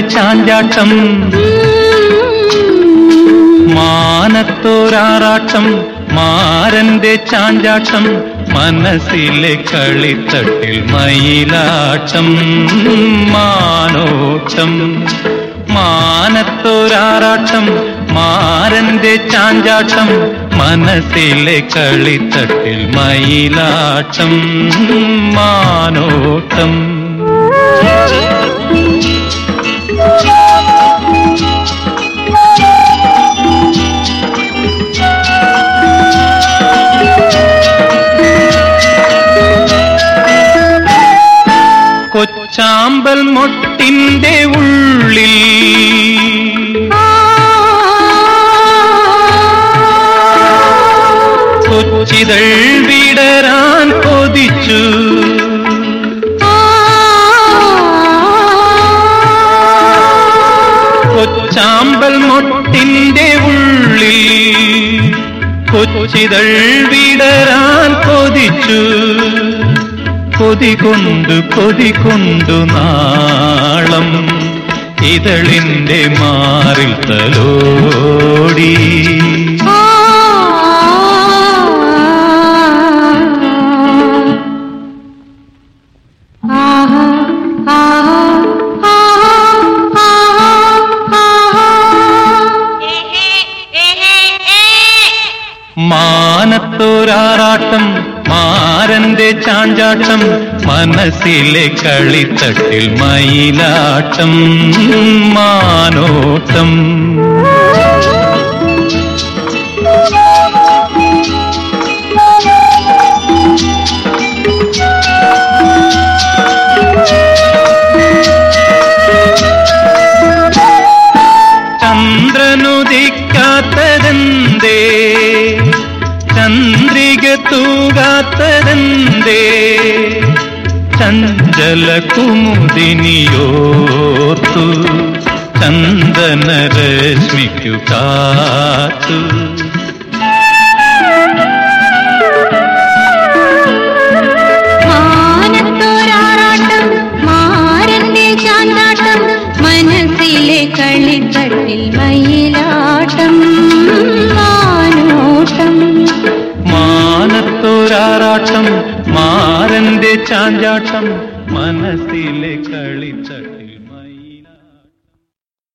ചാഞ്ചാട്ടം. മാനത്തോരാറാട്ടം മാരന്റെ ചാഞ്ചാട്ടം മനസ്സിലെ കളിത്തട്ടിൽ മയിലാട്ടം മാനോട്ടം. മാനത്തോരാറാട്ടം മാരന്റെ ചാഞ്ചാട്ടം മനസ്സിലെ കളിത്തട്ടിൽ മയിലാട്ടം മാനോട്ടം. കൊച്ചാമ്പൽ മൊട്ടിന്റെ ഉള്ളിൽ. കൊച്ചിതൾ വിടരാൻ കൊതിച്ചു. കൊച്ചാമ്പൽ മൊട്ടിന്റെ ഉള്ളിൽ കൊച്ചിതൾ വിടരാൻ കൊതിച്ചു. കൊതി കൊണ്ടു കൊതി കൊണ്ടു നാളം ഇതളിന്റെ മാറിൽ തലോടി. മാനത്തോരാറാട്ടം മാരന്റെ ചാഞ്ചാട്ടം മനസ്സിലെ കളിത്തട്ടിൽ മയിലാട്ടം മാനോട്ടം. തൂകാത്തതെന്തേ ചഞ്ചല കുമുദിനിയോർത്തു ചന്ദന രശ്മിക്കു കാത്തു കളിത്തട്ടിൽ മയിലാട്ടം മാനത്തോരാറാട്ടം മാറന്റെ ചാഞ്ചാട്ടം മനസ്സിലെ കളിത്തട്ടിൽ